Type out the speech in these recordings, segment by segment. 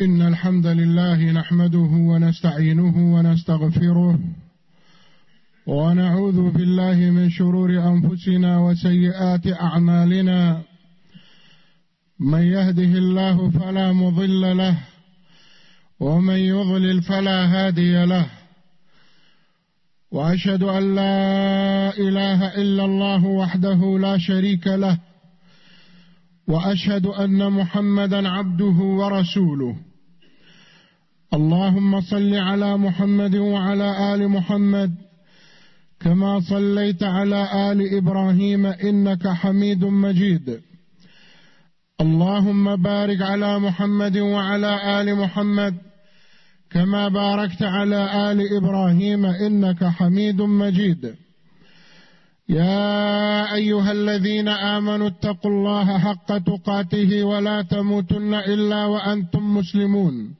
إن الحمد لله نحمده ونستعينه ونستغفره ونعوذ بالله من شرور أنفسنا وسيئات أعمالنا. من يهده الله فلا مضل له ومن يضلل فلا هادي له. وأشهد أن لا إله إلا الله وحده لا شريك له. وأشهد أن محمدا عبده ورسوله. اللهم صل على محمد وعلى آل محمد كما صليت على آل إبراهيم إنك حميد مجيد. اللهم بارك على محمد وعلى آل محمد كما باركت على آل إبراهيم إنك حميد مجيد. يا أيها الذين آمنوا اتقوا الله حق تقاته ولا تموتن إلا وأنتم مسلمون.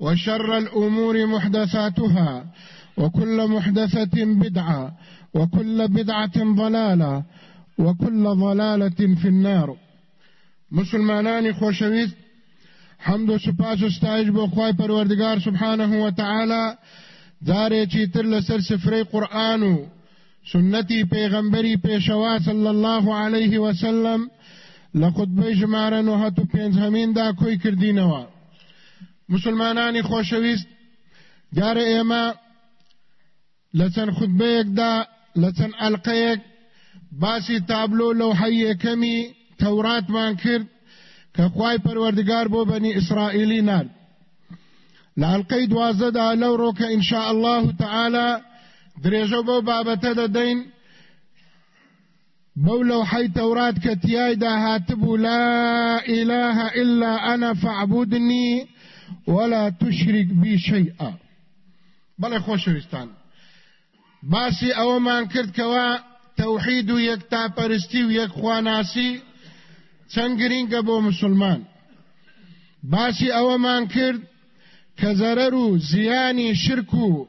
وشر الأمور محدثاتها وكل محدثة بدعة وكل بدعة ضلالة وكل ضلالة في النار. مسلمانان خوشويست حمد و سپاس و ستایش بۆ خوای پەروەردگار سبحانه و تعالی جارێکی تر لەسەر سفرەی قورآن و سنەتی پێغەمبەری پێشەوا صلی الله عليه وسلم لە خودبەی ژمارە نوهەت و پێنجهەمیندا کۆی کردینەوە. مسلمانانی خۆشەویست. جارە ئێمە لە چەند خودبەیەکدا لە چەند ئەلقەیەک باسی تابلۆ لەو حەیەکەمی تەوراتمان کرد کە خوای پەروەردگار بۆ بەنی ئیسرائیلی نرد لە ئەلقەی دوازدەدا لەو ڕۆکە ئینشاء الله تعالی درێژە بۆ بابەتە دەدەین بەو لەو حەی تەورات کە تیایدا هاتبوو لا إله إلا أنا فاعبدني ولا تشرك بي شيئا. بەڵێ خۆشەویستان باسی ئەوەمان کرد کەوا تەوحید و یەکتاپەرستی و یەکخواناسی چەند گرینگە بۆ مسلمان. باسی ئەوەمان کرد کە زەرەر و زیانی شرک و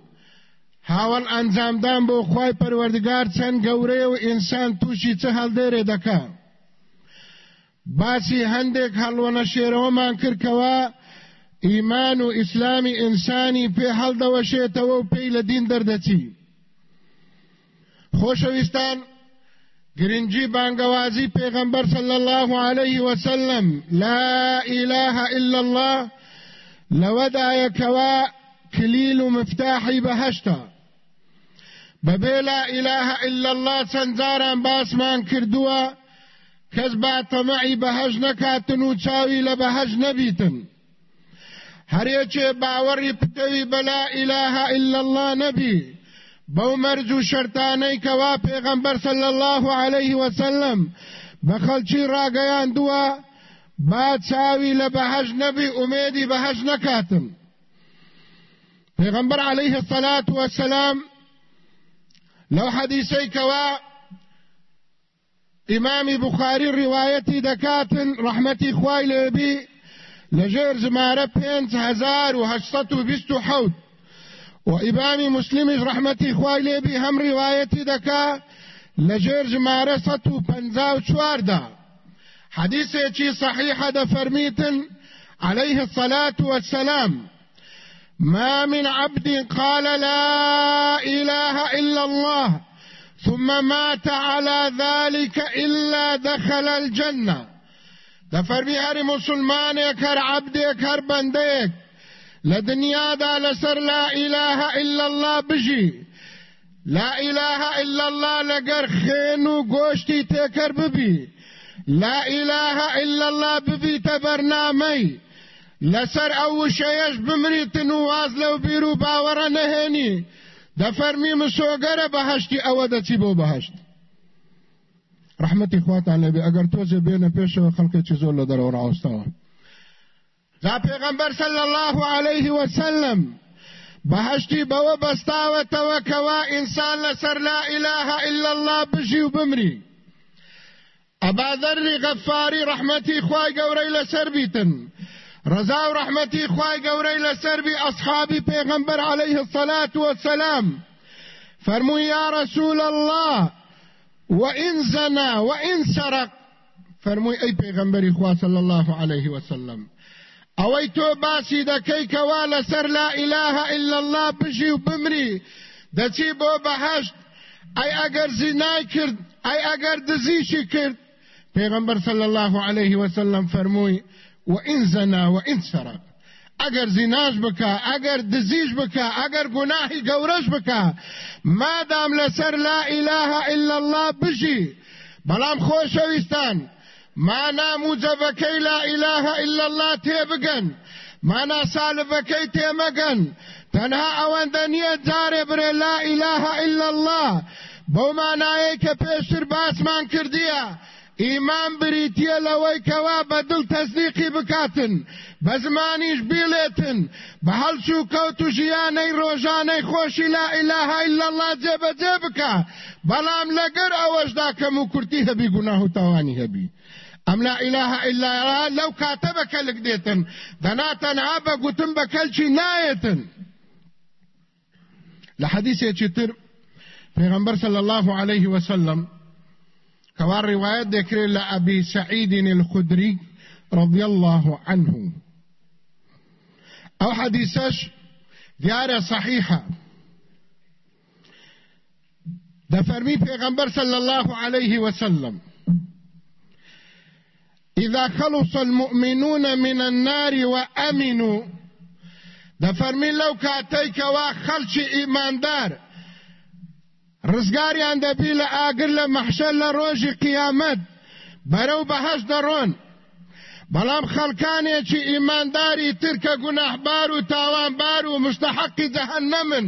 هاوڵ ئەنجامدان بۆ خی پەروەردگار چەند گەورەیە و ئینسان تووشی چه هەڵدێرێ دەکا. باسی هەندێک هەڵوەنە شێرەوەمان کردکەوە ئیمان و ئیسلامی ئینسانی پێ هەڵدەوەشێتەوە و پێی لە دین دەردەچی خۆشەویستان گرنجی بانگوازی پیغمبر صلی الله علیه وسلم لا إله إلا الله لودا یکوا کلیل و مفتاحی بهشتا. ببی لا إله إلا الله چەندجاران باسمان کردووە کەس با تەمەعی بەهەژ نەکاتن و چاوی لە بەهەژ نەبیتن هەرێکێ باوەڕی پتەوی بەلا ئیلاها ئیلا الله نەبی بەو مەرج و شەرتانەی کەوا الله عليه وسلم. بە خەڵکی ڕاگەیاندووە با لە بەهەژ نەبی ئومێدی بەهەژ نەکاتم پێغەمبەر عليه الصلاة والسلام لو حدیثەی کەوا ئیمامی بخاری ڕیوایەتی دەکاتن ڕەحمەتی خوای لێبی لەژێر ژمارە پێنج هەزار و هەشسەد و بیست و حەوت و امام مسلم رحمتی خوای لێبی هم روایتی دکا لجر جماره ستو پنزاو چوار دا. حدیثی چی صحیح دا فرمیتن؟ عليه الصلاة والسلام. ما من عبد قال لا إله إلا الله ثم مات على ذلك إلا دخل الجنة. دا فرمی هر مسلمان هر عبد هر بنده دنیادا لەسەر لا إله إلا الله بژی. لا إله إلا الله لەگەر خێن و گۆشتی تێکەر ببی. لا إله إلا الله ببیتە بەرنامەی. لەسەر ئەو وشەیەش بمریتن و واز لەو بیر و باوەڕە نەهێنی. دەفەرمی مسۆگەرە بەهشتی ئەوە دەچی بۆ بەهشت. رحمەتی خواتان لەبێ ئەگەر تۆزێ بێنە پێشەوە خەڵکێکی زۆر لە دەرەوە ڕاوستەوە دا پێغەمبەر صلی الله عليه وسلم بەهشتی بەوە بەستاوەتەوە کەوا ئینسان لەسەر لا إله إلا الله بژی و بمری. ئەبا ذەری غەفاری ڕەحمەتی خوای گەورەی لەسەر بیتن. ڕزا و ڕەحمەتی خوای گەورەی لەسەر بی ئەصحابی پێغەمبەر عليه الصلاة والسلام. فرموا يا رسول الله وإن زنا وإن سرق. فرموا أي پیغمبر خواه صلى الله عليه وسلم. اوی تو باسی دکی کوا لسر لا اله الا الله بجی و بمری. دچی بو بهشت. ای اگر زنای کرد ای اگر دزیشی کرد. صلی الله علیه وسلم فرموی و ان زنا و ان اگر زیناش بکا اگر دزیش بکا اگر گناهی گورش بکا. مادام لسر لا اله الا الله بجی بلام خوشویستان مانا موجبەکەی لا إله إلا الله تێبگەن مانا سالفەکەی تێمەگەن تەنها ئەوەندە نییە جارێ برێ لا إله إلا الله. بەو مانایە کە پێشتر باسمان کردیە ئیمان بریتە لەوەی کەوا بەدڵ تەزدیقی بکاتن. بە زمانیش بیڵێتن بە کەوت و ڕۆژانەی خۆشی لا ئیلاها إلا الله بکە بەڵام لەگەر ئەوەشدا کەم و کورتی هەبی گوناه و تاوانی هەبی. ام لا اله الا الله لو كاتبك لك ديتن دنا تنها بقتن بكلشي نايتن لحديث يتر پیغمبر صلى الله عليه وسلم كوار روايات ذكر لأبي سعيد الخدري رضي الله عنه. أو حديثش ديارة صحيحة. ده فرمي پیغمبر صلى الله عليه وسلم إذا خلص المؤمنون من النار وأمنوا. ده فرمی لو کاتی کوا خلچ ایماندار رزگاریان دەبی لە ئاگر لە مەحشە لە ڕۆژی قیامەت. بەرەو بەهەش دەڕۆن. بەڵام خەڵکانێکی ئیمانداری ترکە گونەحبار و تاوانبار و مستحقی جەهەنەمن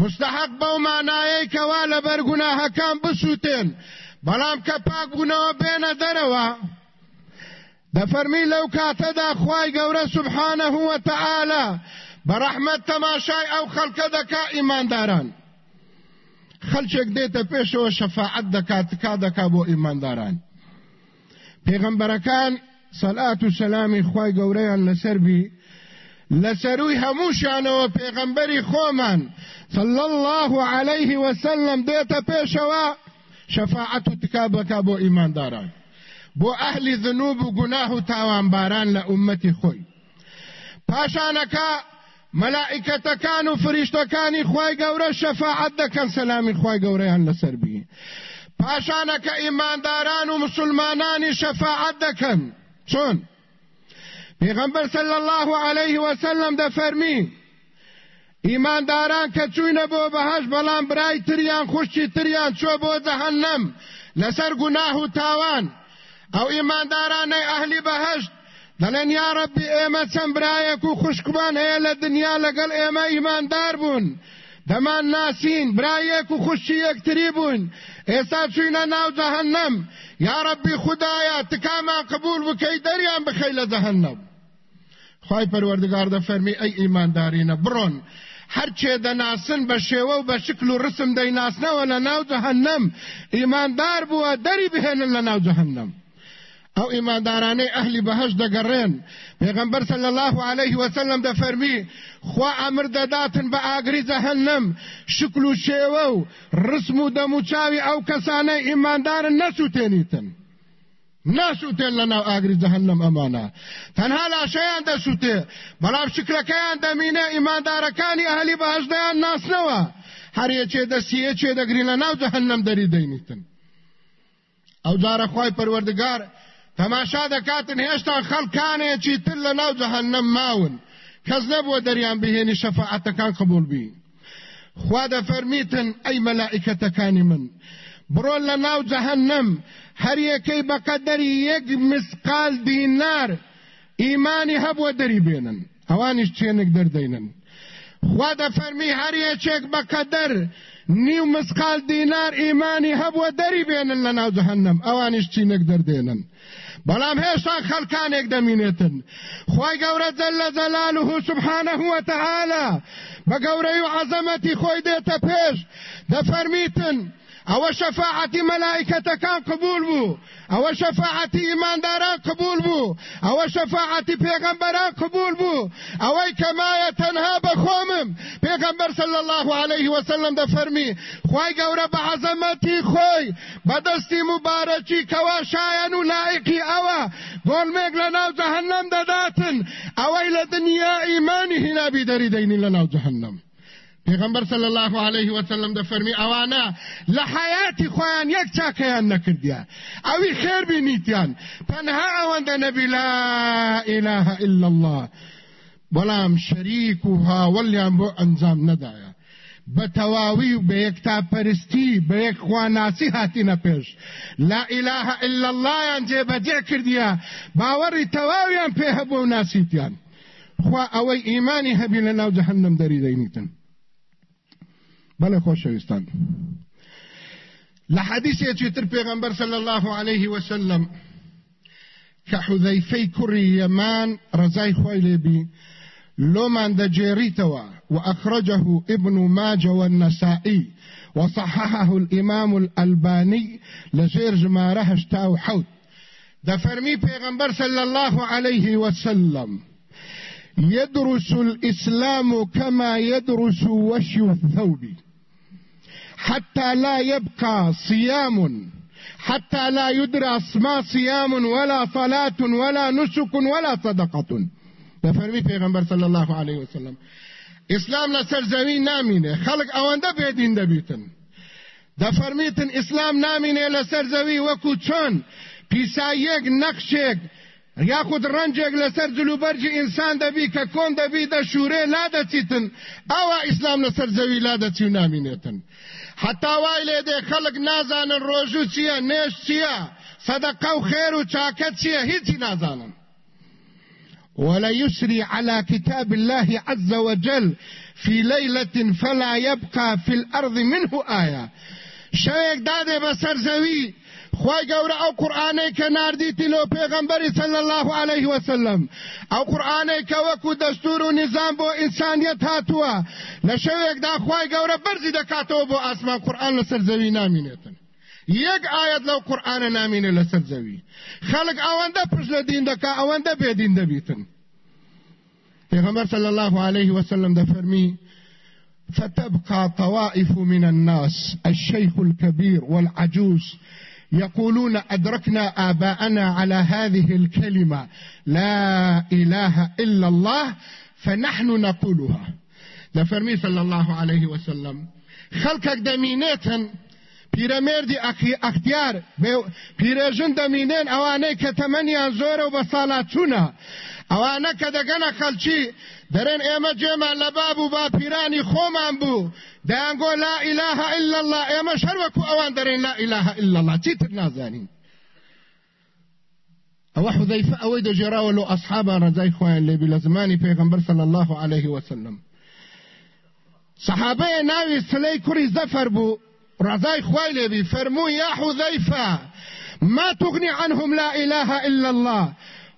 مستحق بەو مانایەی کەوا لە بەرگوناهەکان بسووتێن. بەڵام کە پاک بوونەوە بێنە دەرەوە. دفرمی لو کاتدا خوای گەورە سبحانه و تعالی برحمت تماشای او خلق دکا ایمانداران خلچێک دێتە پێشەوە شەفاعت دەکات کا دەکا بۆ ئیمانداران پێغەمبەرەکان سەلات و سەلامی خوای گەورەیان لەسەربی لەسەروی هەمووشانەوە پێغەمبەری خۆمان صلى الله عليه وسلم دێتە پێشەوە شەفاعت و تکابەکە بۆ ئیمانداران بۆ ئەهلی ذنوب و گوناه و تاوانباران لە ئومەتی خۆی پاشانەکە مەلائکەتەکان و فریشتەکانی خوای گەورە شەفاعت دەکەن سەلامی خوای گەورەیان لەسەر بی پاشانەکە ئیمانداران و مسلمانانی شەفاعت دەکەن چۆن پێغەمبەر صلی الله عليه وسلم دەفەرمی ئیمانداران کە چوینە بۆ بەهەش بەڵام برای تریان خوشتی تریان چۆ بۆ جەهەنەم لەسەر گوناه و تاوان. أو ایماندارانەی ئەهلی بەهشت دەڵێن یا ڕەبی ئێمە چەند برایەک و خوشکمان هەیە لە دنیا لەگەڵ ئێمە ئیماندار بوون دەمان ناسین برایەک و خوشی یەکتری بوون ئێستا چوینە ناو جەهەنەم یا ڕەبی خدایە تکامان قبول بکەی دەریان بخەی لە جەهەنەم خی پەروەردگار دەفەرمی ئەی ئیماندارینە بڕۆن هەرچێ دەناسن بە شێوە و بە شکل و ڕسم دەیناسنەوە لە ناو جەهەنەم ئیماندار بووە دەری بهێنن لە ناو جەهەنەم او ایماندارانه اهل بهش دگرین پیغمبر صلی الله علیه وسلم د فرمی خو امر دداتن به اگری جهنم شکل و شیوو رسم و دموچاوی او کسانه ایماندار نسوتنیتن ناسوتن لنا اگری جهنم امانه تنها لا شیان د سوته بلاب شکلکیان د مینه ایماندارکانی اهلی بهش دیان ناس نوا هر یچه د سیه چه د گرین ناو جهنم دری دینیتن او جاره خوای پروردگار تماشا دەکاتن هێشتا خەڵکانێکی تر لە ناو جەهەنەم ماون. کەس نەبووە دەریان بهێنی شەفاعەتەکان قبول بی خوا دەفەرمیتن ئەی مەلائکەتەکانی من. بڕۆن لە ناو جەهەنەم هەر یەکەی بەقەدەری یەک مسقال دینار ئیمانی هەبووە دەری بێنن ئەوانیش چێنێک دەردەینن خوا دەفەرمی هەر یەکێک بەقەدەر نیو مسقال دینار ئیمانی هەبووە دەری بێنن لە ناو جەهەنەم ئەوانیش چینێک دەردێنن بەڵام هێشتا خەڵکانێک دەمینێتن. خی گەورە جەل لە جەلالوه سبحانه وتعالى بە گەورەی و عەزەمەتی خۆی دێتە پێش دەفەرمیتن. ئەوە شەفاعەتی مەلایکەتەکان قبول بوو ئەوە شەفاعەتی ئیمانداران قبول بوو ئەوە شەفاعەتی پێغەمبەران قبول بوو ئەوەی کەمایە تەنها بەخۆمم پێغەمبەر صلی الله عليه وسلم دەفەرمی خوای گەورە بە عەزەمەتی خۆی بەدەستی مبارەکی کەوا شایەن و لایقی ئەوە گۆڵمێک لە ناو جەهەنەم دەداتن. ئەوەی لە دنیا ئیمانی هینابی دەری دەینی لە ناو جەهەنەم پیغمبر صلی الله علیه وسلم د فرمی آوانا لحیاتی خوان یک چاکیان نکردیا اوی خیر بینیتیان. تنها اوان د نبی لا اله إلا الله. بلام شریک و هاولیان بو انجام ندایا بتواوی به یک تا پرستی به یک خواناسی هاتی نپیش لا اله إلا الله یان جه بجه کردیا باوری تواویان په هبو ناسیتیان. خو اوی ایمانی هبی لناو جهنم دری دینیتن بله خۆشەویستان لە حەدیثێکی تر پێغەمبەر صلی الله عليه وسلم کوڕی یەمان ڕزای خۆی لێبی لۆمان دەجێریتەوە وأخرجه ابن ماجه والنسائي وصححه الإمام الألباني لجير جماره هشتاو حوت. دفرمي پیغمبر صلى الله عليه وسلم يدرس الإسلام كما يدرس وشي الثوب حتى لا يبقى صيام. حتى لا يدرس ما صيام ولا صلاة ولا نسك ولا صدقة. دفرمي پیغمبر صلى الله عليه وسلم. اسلام لسر زمین نامینه. خلق اوانده بیدین دبیتن دفرمیتن اسلام نامینه لسر زوی وکو چون؟ پیسا یک نقشێک یاخود ڕەنجێک لەسەر جلوبەرجی ئینسان دەبی کە کۆن دەبی دە شوورێ لا دەچیتن ئەوە ئیسلام لەسەر زەوی لا دەچی و نامینێتن حتا وای لێ دێ خەڵک نازانن ڕۆژوو چییە نێش چییە سەدەقە و خێر و چاکە چییە هیچی نازانن. ولا يسري على كتاب الله عز وجل في ليلة فلا يبقى في الأرض منه آية شويك داده بسر زوي خوای گەورە ئەو قورآانەی کە نردیتی لۆ پێغەمبەری سەل الله عليه وسلم ئەو قورآانەی کە وەکو دەستور و نظام بۆ ئینسانیت هاتووە لە شەوێکدا خوای گەورە بەرزی دەکاتەوە بۆ ئاسمان قورآن لەسەر زەوی نامینێتن یەک ئاەت لەو قورآانە نامینێ لەسەر زەوی خەڵک ئەوەندە پشت لە دین دەکا ئەوەندە بێدین دەبیتن پێغەمبەر صلى الله عليه وسلم دەفەرمی فتبقى طوائف من الناس الشيخ الكبير والعجوز. يقولون أدركنا آباءنا على هذه الكلمة لا إله إلا الله فنحن نقولها. لفرمي صلى الله عليه وسلم خلقك دمينيتن پیرەمێردی ئەختیار پیرێژن دەمینێن ئەوانەی کە تەمەنیان زۆرە و ئەوانە کە دەگەنە خەلچی. دەرێن ئێمە جێمان لە باب و با پیرانی خۆمان بوو. دەیانگۆ لا إله إلا الله. ئێمە شەروەکو ئەوان دەرێن لا إله إلا الله. چیتر نازانین؟ ئەوە حذەیفە ئەوەی دەژێراوە لە ئەصحابان ڕزای خۆیان لێبی لە زمانی پێغەمبەر صلی الله عليه وسلم. صحابەیە ناوی سلەی کوڕی زەفەر بوو. ڕزای خوای لێبی فەرمووی یا حذەیفە ما تغني عنهم لا إله إلا الله.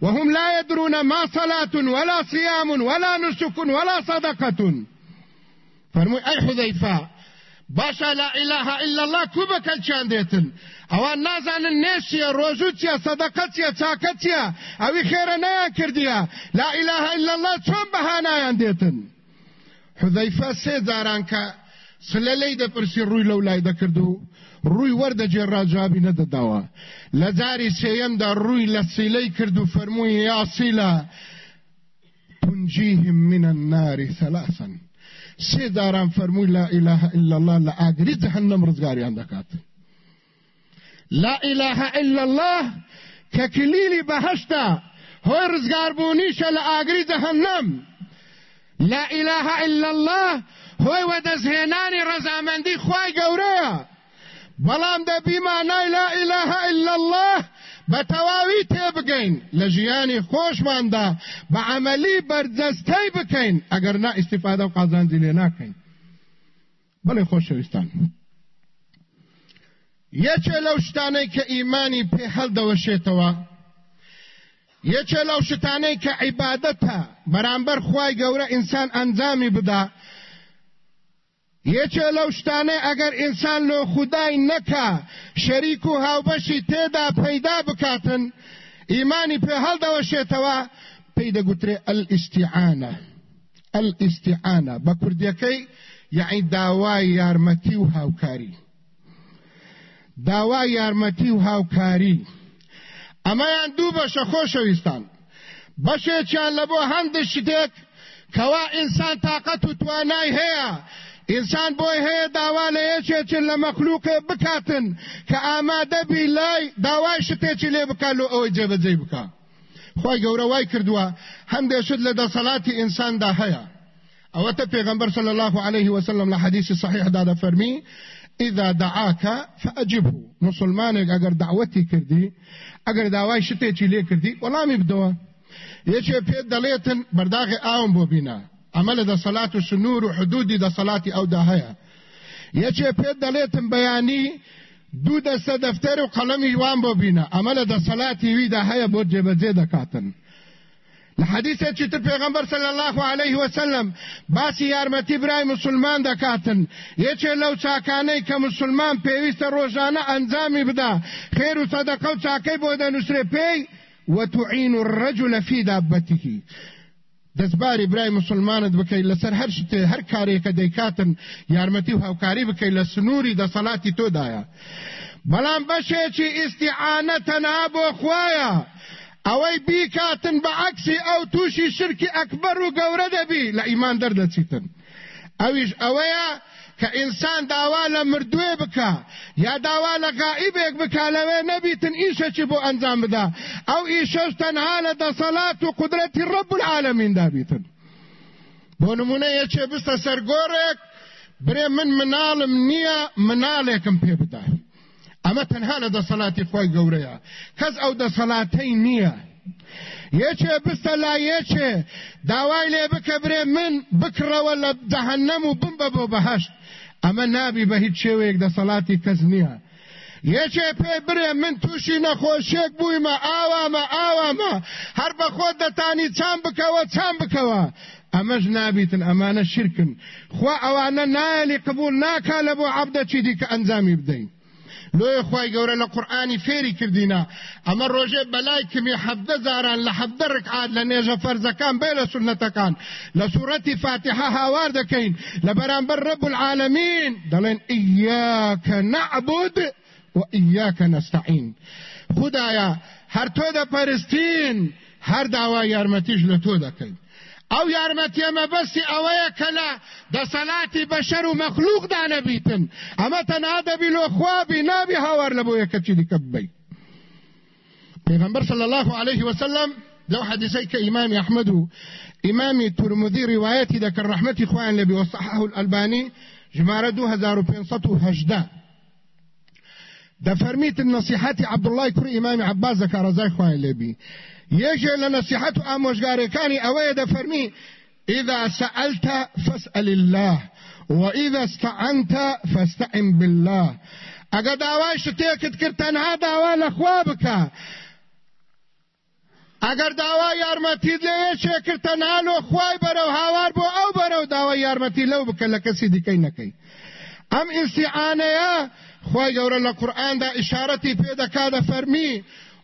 وهم لا يدرون ما صلاة ولا صيام ولا نسك ولا صدقة. فرموي أي حذيفة باشا لا إله إلا الله كوبك الشان ديتن أو نازان النشية روجوتيا صدقتيا تاكتيا أو خير نيا كرديا لا إله إلا الله چون بهانا ديتن حذيفة سيزاران كا سللي ده پرسي روي لولاي ده كردو ڕووی وەردەجێ ڕاجابی نەدەداوە. لە جاری سێیەمدا ڕووی لە سیلەی کرد و فەرمووی یاسیلە تنجیهم من النار ثلاثا. سێ داران فەرمووی لا إله إلا الله لە ئاگری جەهەنەم ڕزگاریان لا إله إلا الله کە کلیلی بەهشتا هۆی ڕزگاربوونیشە لە ئاگری لا إله إلا الله هۆی وەدەستهێنانی ڕەزامەندی خی گەورەیە. بەڵام دەبی مانای لا اله الا الله بە تەواوی تێبگەین لە ژیانی خۆشماندا بە عملی بەرجەستەی بکەین ئەگەر نا ئیسیفادە و قازانجی لێ ناکەین. بەڵێ خۆشەویستان یەکێ لەو شتانەی کە ئیمانی پێ هەڵدەوەشێتەوە یەکێ لەو شتانەی کە عیبادەتە بەرامبەر خوای گەورە ئینسان ئەنجامی بدا یەکێ لەو شتانەی ئەگەر ئینسان لۆ خودای نەکا شەریک و هاوبەشی تێدا پەیدا بکاتن ئیمانی پێ هەڵدەوەشێتەوە پێی دەگوترێ ئەلئیستیعانە. ئەلئیستیعانە. بە کوردیەکەی یعنی داوای یارمەتی و هاوکاری. داوای یارمەتی و هاوکاری. ئەمەیان دوو بەشە خۆشەویستان بەشێکیان لە بۆ هەندێک شتێک کەوا ئینسان تااقەت و توانای هەیە. ئینسان بۆی هەیە داوا لە یەکێکن لە مەخلووکە بکاتن کە ئامادەبی لای داوای شتێکی لێ بکات لە ئەوەی جێبەجێ بکە. خی گەورە وای کردووە هەندێشت لە دەسەڵاتی ئینساندا هەیە. ئەوەتە پێغمبەر صلى الله عليه وسلم لە حدیثی صحیح دا فەرمی إذا دعاك فأجبه. مسلمانك أجر دعوتي كردي أجر دعواي شتيتي ليه كردي ولا مبدوا يشي بيد دليتن برداغي آون بوبينا عمل دا صلاة سنور وحدود دا صلاة أو دا هيا. يشي بيد دليتن بياني دو دسته دفتر و قلمی وان ببینه عمل د صلاتی وی د هيا بوجه بزید کاتن لحدیث چې ته پیغمبر صلی الله علیه وسلم باسی یارمەتی برای مسلمان دەکاتن. یەکێ لەو چاکانەی کە مسلمان پێویستە ڕۆژانە ئەنجامی بدا خێر و سەدەقە و چاکەی بۆ دەنووسێ پێی وتعين الرجل في دابته دەستباری برای مسلمانت بکەیت لەسەر هەر هەر کارێکە دەیکاتن یارمەتی و هاوکاری بکەیت لە سنووری دەسەڵاتی تۆدایە. بەڵام بەشێکی ئیسیعانە تەنها بۆ خوایە. ئەوەی بیکاتن بە عکسی ئەو تووشی شرکی ئەکبەر و گەورە دەبی لە ئیمان دەردەچیتن. ئەویش ئەوەیە کە ئینسان داوا لە مردوێ بکە یا داوا لە غائبێک بکە لەوێ نەبیتن ئیشەکی بۆ ئەنجام بدا. ئەو ئیشەش تەنها لە دەسەڵات و قدرەتی ڕەب العالەمین دابیتن. بۆ نمونە یەکێ بستە سەرگۆڕێک برێ من مناڵم نییە مناڵێکم پێ بدای. ئەمە تەنها لە دەسەڵاتی خۆی گەورەیە. کەس ئەو دەسەڵاتەی نییە. یەکێ بستە لا یەکێ داوای لێ بکە برێ من بکڕەوە لە جەهەنەم و بم بە بۆ بەهەشت ئەمە نابی بە هیچ شێوەیەک دەسەڵاتی کەس نییە. یەکێ پێ برێ من تووشی نەخۆشیێک بوویمە ئاوامە ئاوامە. هەر بە خۆت دەتانی چام بکەوە چام بکەوە. ئەمەش نابیتن ئەمانە شرکن خوا ئەوانە نایلی قبول ناکا لە بۆ عەبدەچی دیکە ئەنجامی بدەین. لۆی خی گەورە لە قورآانی فێری کردینە ئەمە ڕۆژێ بەلای کمی حەفدە زاران لە حەفدە ڕکعات لە نێژە فەرزەکان بێ لە سنەتەکان لە سوورەتی فاتحە هاوار دەکەین. لە بەرامبەر ڕب العالمین دەڵێن إياك نعبد وإياك نستعين خدایا هر تو د پرستین هر داوا یارمتیش له تو دکې أو یارمتی مبستی اوه کلا د صلات بشر و مخلوق دا نبیتن اما تنها د بلو خوابی نابی هاور لبو یکچی دی کبی پیغمبر صلی الله علیه وسلم لو حدیثی که امام احمد و امام ترمذی روایتی ذکر رحمت خوان لبی وصححه الألبانی جماره 2518 ده فرميت النصيحات عبد الله كر امام عباس ذكر زي يجي لنصيحته اموشغاري كاني أوي ده فرمي إذا سألت فاسأل الله وإذا استعنت فاستعن بالله. اگه دعوای شتیکت کرد تنها دعوا لخوابك اگر دعوا یارمتی لیه چه کرد تنها لو خوای برو هاوار بو أو برو دعوا یارمتی لو بک لکسی دی کئی نکی أم استعانه یا خوای گەورە لە قورآاندا ئشارەتی پێدەکاتە فەرمی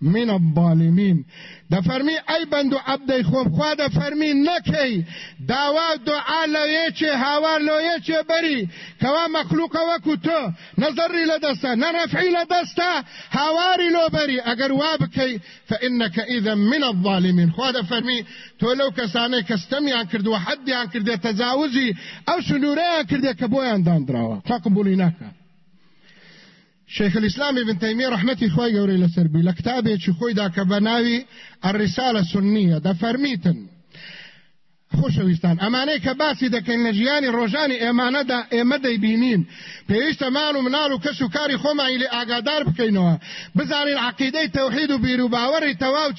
من الظالمين. د فرمی ای بندو عبد خوم خوا د فرمی نکی داوا دعا لویچه هاوار لویچه بری. کوا مخلوق نظری لدستا نرفعی لدستا هاواری لو بری. اگر وابکی فإنك اذا من الظالمين خوا د فرمی تو لو کسانه کستمیان کرد و حدیان کرد تجاوزی أو سنوریان کرد کبویان دان دراوا تا شيخ الإسلام ابن تيمية رحمتي خوي قوري لسربي لكتابه چي خوي دا كبناوي الرسالة السنية دا فرميتن. خۆشەویستان ئەمانەی کە باسی دەکەین لە ژیانی ڕۆژانی ئێمانەدا ئێمە دەیبینین پێویستە مان و مناڵ و کەس و کاری خۆمانی لێ ئاگادار بکەینەوە بزانین عقیدەی تەوحید و بیر و باوەڕی تەواو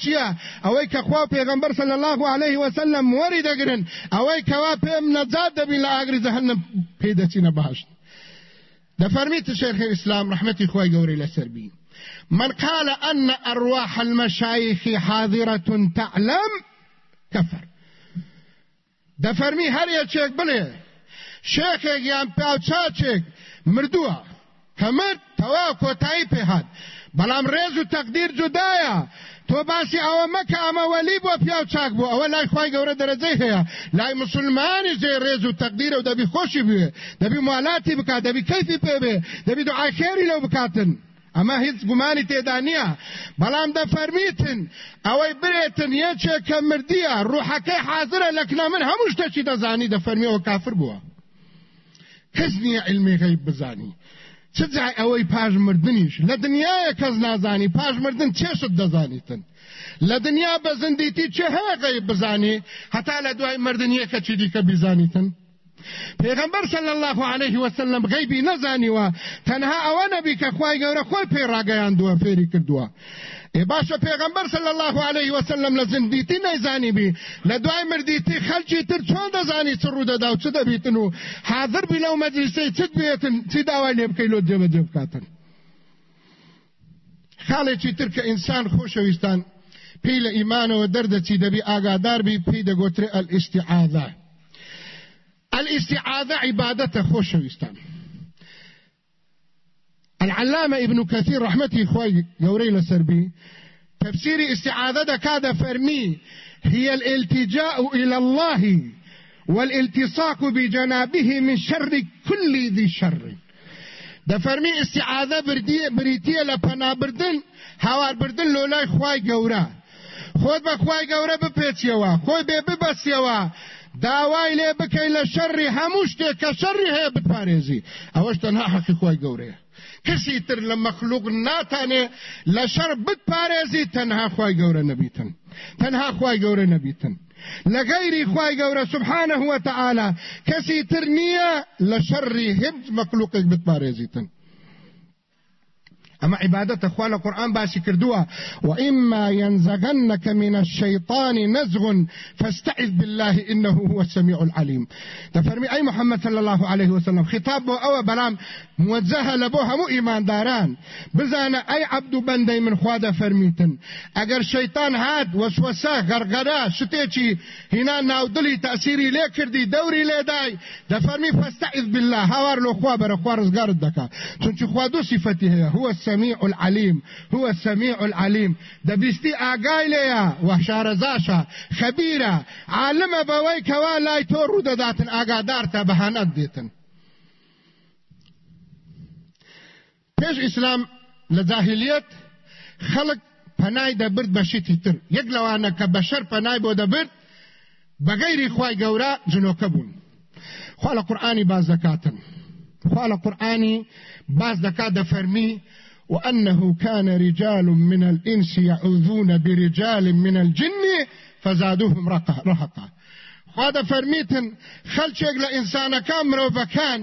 صلی الله عليه وسلم وەری دەگرن ئەوەی کەوا پێم نەجات دەبین لە ئاگری جەهەنم پێی دفرميت الشيخ الإسلام رحمتي خوي قوري لسربي من قال أن أرواح المشايخ حاضرة تعلم كفر. دەفەرمی هەر یەکێک بڵێ شێخێک یان پیاوچاچێک مردووە کە مرد تەواو کۆتایی پێهات بەڵام ڕێز و تەقدیر جودایە. تۆ باسی ئەوە مەکە ئەمە وەلی بۆ پیاو چاک بوو. ئەوە لای خی گەورە دەرەجەی هەیە. لای مسلمانی زێ ڕێز و تەقدیرە و دەبی خۆشی بوێ. دەبی مالاتی بکات دەبی کەیفی پێبێ دەبی دوعای خێری لەو بکاتن. ئەمە هیچ گومانی تێدا نییە. بەڵام دەفەرمیتن. ئەوەی برێتن یەکێک کە مردیە. ڕوحەکەی حاضرە لەکنە من. هەموو شتێکی دەزانی دەفەرمیەوە کافر بووە. کەس نییە علمی غەیب بزانی. چ جای ئەوەی پاژمردنیش؟ لە دنیاە کەس نازانی پاژمردن چێشت دەزانیتن؟ لە دنیا بە زندیتی چه هەیەقی بزانی؟ هەتا لە دوای مردنیەکە چی دیکە بیزانیتن؟ پێغمبەر صلی الله عليه وسلم غیبی نەزانیوە تەنها ئەوە نەبی کە خوای گەورە خۆی پێی ڕاگەیان دووە فێری کردووە باشه پیغمبر صلی الله علیه وسلم لزندیتی نیزانی بی لدوای مردیتی خلچی تر چون دزانی سرو داو چه دبیتنو حاضر بی لو مجلسی چه بیتن چه داوای لیب کیلو جب جب کاتن؟ خاله چی تر که انسان خوشویستان پی لإيمان و درد چی دبی آگادار بی پی دگوتر الاستعاذه الاستعاذة عبادته خوشويستان العلامة ابن كثير رحمته إخوائي قوري لسربي تفسير استعاذة كاد فرمي هي الالتجاء إلى الله والالتصاق بجنابه من شر كل ذي شر. ده فرمي استعاذة بريتية لپنا بردن هوار بردن لولاي خواي قورا خود بخواي قورا بپیچيوا خود ببسيوا داوای لێ بکەی لە شەڕی هەموو شتێک کە شەڕی هەیە بپارێزی ئەوەش تەنها کەسی تر لە مەخلوق ناتانێ لە شەڕ بتپارێزی تەنها خۆی گەورە نەبیتن. تەنها خۆی گەورە نەبیتن. لغيري خواي قورة سبحانه وتعالى كسي ترنية لشري هج مخلوقك بتباريزيتن أما عبادت أخوان القرآن باسي كردوا وإما ينزغنك من الشيطان نزغ فاستعذ بالله إنه هو السميع العليم. تفرمي أي محمد صلى الله عليه وسلم خطاب أو بلام موجهة لبو همو ایمان داران. بزانا أي عبد بندي من خواده فرميتن. اگر شيطان هاد وسوسة غرغرة شتيچي هنا ناودلي تأثيري ليه كردي دوري ليه داي. فاستعذ بالله. هاور لو خوا بر خوا رزگار دکا چونچ خوا دو صفته هو السميع العليم هو السميع العليم. ده بيستي ليا وشارزاشا خبيرة عالم بوي كوا لاي تورو داتن آقادارتا بهانات ديتن پیش اسلام لجاهلیت خلق پنای د برد بشیتی تر یک لوانه که بشر پنای بو د برد بغیر خوای ګورا جنوکه بون. خو قرآنی باز دکاتن. خو قرآنی باز دکات د فرمی وأنه كان رجال من الإنس يعوذون برجال من الجن فزادوهم رهقا. خواده فرمیتن خلچێک لە ئینسانەکان مرۆڤەکان.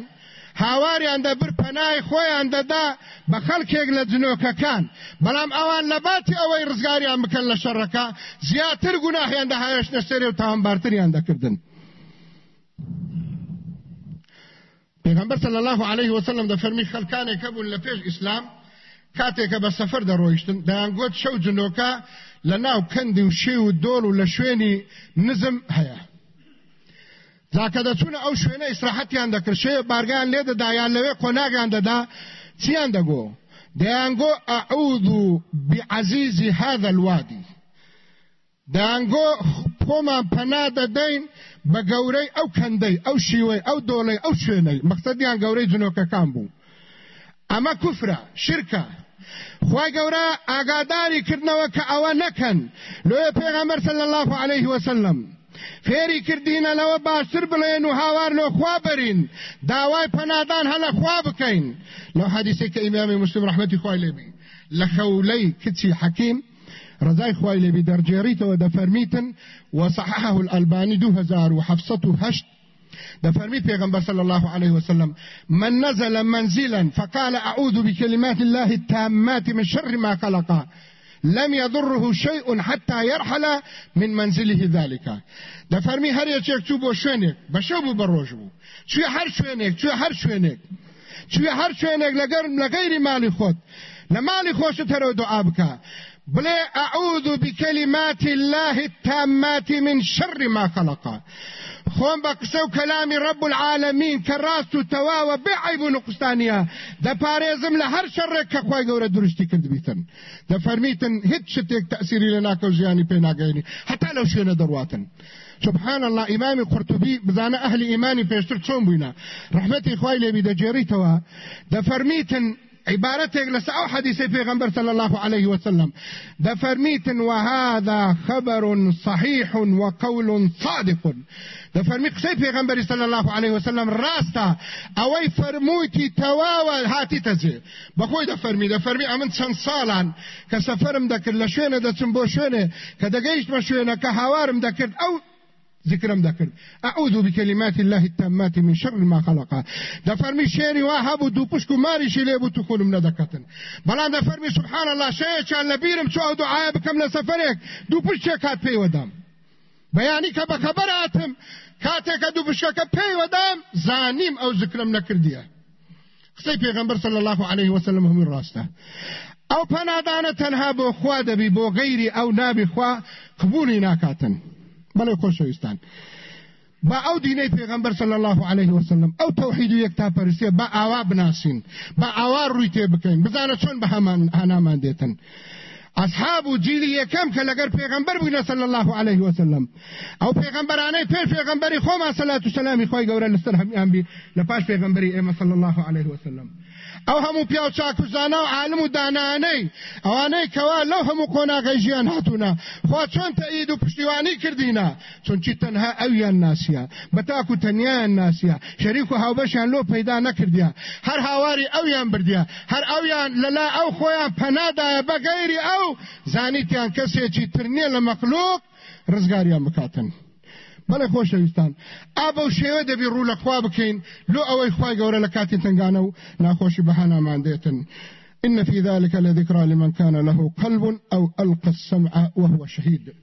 هاواریان دەبر پەنای خۆیان دەدا بە خەڵکێک لە جنۆکەکان. بەڵام ئەوان لە باتی ئەوەی ڕزگاریان بکەن لە شەڕەکە زیاتر گوناهیان دەهاوێشنە سەرێ و تاوانبارتریان دەکردن. پێغەمبەر صلی الله عليه وسلم دەفەرمی خەڵکانێک هەبوون لە پێش ئیسلام کاتێکە بە سەفەر دەڕۆیشتن. دەیانگوت شەو جنۆکە لە ناو کەندی و شێ و دۆڵ و لە شوێنی نزم هەیە. زاکە دەچونە ئەو شوێنە ئیسراحەتیان دەکرد. شێ بارگیان لێ دەدایان لەوێ قۆناگیان دەدا چیان دەگۆ؟ دەیانگۆ ئەعود بعزیزی هذا الوادی. دەیانگۆ خۆمان پەنا دەدەین بە گەورەی ئەو کەندەی ئەو شیوەی ئەو دۆڵەی ئەو شوێنەی. مەقسەدیان گەورەی جنۆکەکان بوو. ئەمە کوفرە شرکە خی گەورە ئاگاداری کردنەوە کە ئەوە نەکەن. لۆیە پێغەمەر صلی الله عليه وسلم. فێری کردینە لەوە باشتر بڵێن و هاوار لۆ خوا بەرین. داوای پەنادان هەلە خوا بکەین. لەو حەدیثێک کە ئیمامی مسلم ڕحمەتی خوای لێبی. لە خەولەی کچی حەکیم رضای خوای لێبی دەرجێڕیتەوە دەفەرمیتن وصححه الألباني دو هزار وحفصة هشت دفرمي پیغمبر صلى الله عليه وسلم. من نزل منزلا فقال أعوذ بكلمات الله التامات من شر ما خلق. لم يضره شيء حتى يرحل من منزله ذلك. ده فرمي هر بەشە بوو بە ڕۆژ بوو چوی هەر شوێنێک چوی هەر شوێنێک چوی هەر شوێنێک لەگەرم لە غەیری مالی خۆت لە مالی خۆشت هەرەوە دوعا بکە بڵێ ئەعوذ بكلمات الله التامات من شر ما خلق. خۆم بە قسە و کەلامی ڕب العالمین کە ڕاست و تەواوە بێعیب و نقستانیە دەپارێزم لە هەر شەڕێک کە خۆی گەورە درشتی کرد بیتن. دەفەرمیتن هیچ شتێک تەسیری لە ناکە ژیانی پێ ناگەینی هەتا لەو شوێنە دەڕواتن. سبحان الله امام قرطبي بزانه أهل ایمانی پێشتر چۆن بووینە رحمەتی خوای لێبی دەجێڕیتەوە دەفەرمیتن عبارتك لسأو حديث پیغمبر صلى الله عليه وسلم. دفرميت وهذا خبر صحيح وقول صادق. دفرمي قصي پیغمبر صلى الله عليه وسلم راستا. اوي فرمويتي تواوى هاتي تزي بخوي دفرمي دفرمي امن چند سالان. كسفرم دكر لشوينه دچم بو شوينه كدگيشت مشوينه كهوارم دكر أو ذكرم ذكر أعوذ بكلمات الله التامات من شر ما خلق. دا شيري وهب دو پشکو ماري شلي بو دا فرمي سبحان الله شيء كان لبيرم شو دعاء بكم لسفرك دو پشک كات پي ودام. كبا خبراتم. كاتك دو پشک پي ودام. زانيم أو ذكرم نكردية. قصي پیغمبر صلى الله عليه وسلم هم راسته. أو پنادانه تنها بو خوا دبي بو غيري أو نابي خوا قبولي ناكاتن. بەڵێ خۆشەویستان با ئەو دینەی پێغەمبەر صلی الله عليه وسلم ئەو تەوحید و یەکتا پەرستیە با ئاوا بناسین با ئاوا ڕووی تێ بکەین بزانە چۆن بە هەمان هەنامان دێتن اصحاب یکم که لگر پیغمبر بگنه صلی الله علیه وسلم أو پیغمبرانه پیر پیغمبری خوما صلات و سلامی خواه گوره لستر همیان بی لپاش پیغمبری ایمه صلی الله علیه وسلم۔ او هەموو پیا و چاکوزانە و عالم و دانانەی. ئەوانەی کەوا لەو هەموو قۆناغی ژیان هاتوونە خوا چۆن تەئید و پشتیوانی کردینە چونچی تەنها ئەویان ناسیە. بەتاکو تەنیایان ناسیە. شەریک و هاوبەشیان لۆ پەیدا نەکردیە. هەر هاواری ئەویان بردیە. هەر ئەویان لەلا ئەو خۆیان پەنادایە بەگەیری ئەو زانیتیان کەسێکی تر نییە لە مەخلوق. ڕزگاریان بکاتن. بەڵێ خۆشەویستان ئابە و شێوە دەبی ڕوو لە خوا بکەین لۆ ئەوەی خوای گەورە لە کاتی تنگانە و ناخۆشی بەهانامان دێتن إن في ذلك لذكرى لمن كان له قلب أو ألقى السمع وهو شهيد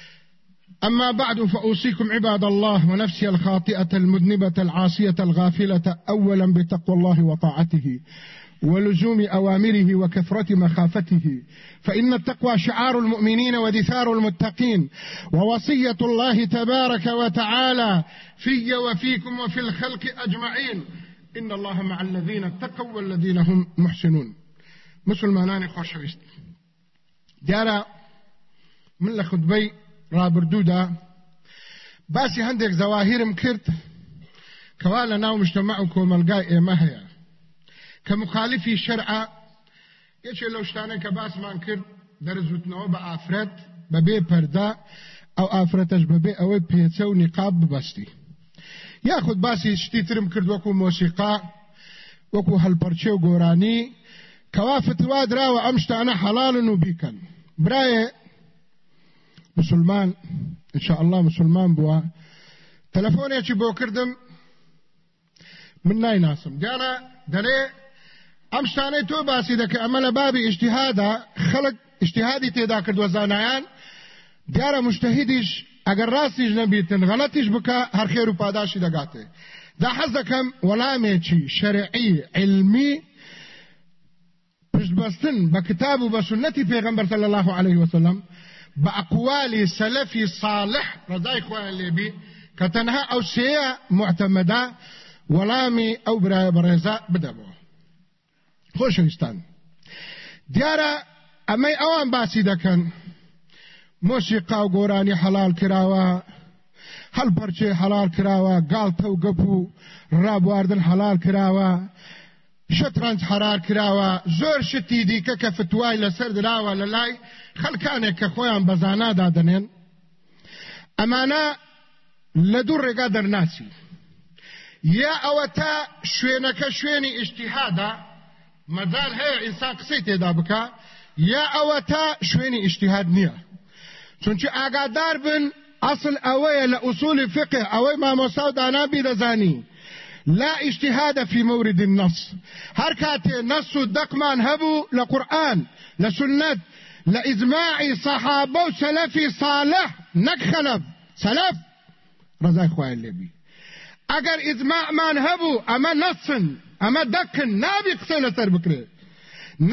أما بعد فأوصيكم عباد الله ونفسي الخاطئة المذنبة العاصية الغافلة أولا بتقوى الله وطاعته ولزوم أوامره وكثرة مخافته. فإن التقوى شعار المؤمنين ودثار المتقين ووصية الله تبارك وتعالى في وفيكم وفي الخلق أجمعين. إن الله مع الذين اتقوا والذين هم محسنون. مسلمانان خوشويست جارا من لخطبي ڕابردوودا باسی هەندێک زەواهرم کرد کەوا لە ناو مشتمە و کۆمەلگای ئێمە هەیە. کە مخالفی شەرع یەکێ لەو شتانە کە باسمان کرد دەرزوتنەوە بە ئافرەت بەبێ پەردا ئەو ئافرەتەش بەبێ ئەوەی پێچە و نیقاب ببەستی. یاخود باسی شتی ترم کرد وەکو مۆسیقا وەکو هەلپەرچێ و گۆرانی کەوا فتوا دراوە ئەم شتانە حەڵالن و بیکەن. برایە مسلمان ان شاء الله مسلمان بوا تەلەفۆنێکی بۆ کردم من نایناسم دیارە دەرێ ئەم شتانەی تۆ باسی دەکە ئەمە لە بابی ئیشتیهادا خەڵک ئیشتیهادی تێدا کردووە زانایان. دیارە مشتهیدیش ئەگەر ڕاستیش نەبیتن غەڵەتیش بکە هەر خێر و پاداشی دەگاتێ دا حەز دەکەم وەڵامێکی شەرعی علمی. پشتبەستن بە کتاب و بە سنەتی پێغەمبەر صلی الله عليه وسلم بأقوال سلفي صالح رضاي خوان ليبي كتنها أو شيء معتمدا ولامي أو براي برزا بدبو خۆشەویستان دیارە ئەمەی ئەوان باسی دەکەن. مۆشی قاوگۆرانی حەلال کراوە هەڵپەرچێ حەلال کراوە گاڵتە و گەپ و ڕابواردن حەلال کراوە شترنج حرار کراوە زۆر شتی دیکە کە فتوای لەسەر دراوە لە لای خەلکانێک کە خۆیان بەزانادا دەنێن ئەمانە لە دوو ڕێگا دەرناچی. یا ئەوە تا شوێنەکە شوێنی ئیشتیهادا مەدال هەیە ئینسان قسەی تێدا بکە یا ئەوە تا شوێنی ئیشتیهاد نییە. چونچە ئاگادار بن ئەسل ئەوەیە لە ئوسولی فقه ئەوەی مامۆسا و دانابی دەزانی لا اجتهاد في مورد النص. هر كاتي نص دقمان هبو لقرآن لسنة لإجماع صحابة وسلفي صالح نكخلف سلف؟ رضای خوای لێبی ئەگەر ئیزمامان هەبوو ئەمە نەسن ئەمە دەکن نابی قسە لەسەر بکرێت